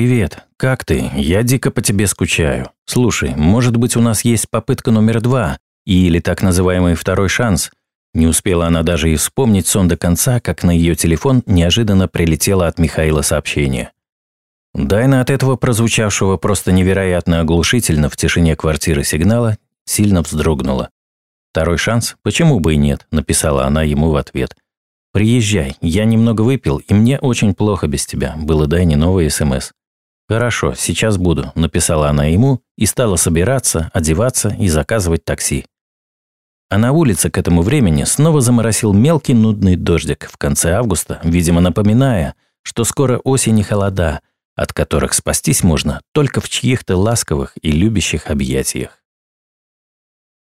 «Привет, как ты? Я дико по тебе скучаю. Слушай, может быть, у нас есть попытка номер два, или так называемый второй шанс?» Не успела она даже и вспомнить сон до конца, как на ее телефон неожиданно прилетело от Михаила сообщение. Дайна от этого прозвучавшего просто невероятно оглушительно в тишине квартиры сигнала сильно вздрогнула. «Второй шанс? Почему бы и нет?» – написала она ему в ответ. «Приезжай, я немного выпил, и мне очень плохо без тебя», – было Дайне новое СМС. «Хорошо, сейчас буду», – написала она ему и стала собираться, одеваться и заказывать такси. А на улице к этому времени снова заморосил мелкий нудный дождик в конце августа, видимо напоминая, что скоро осень и холода, от которых спастись можно только в чьих-то ласковых и любящих объятиях.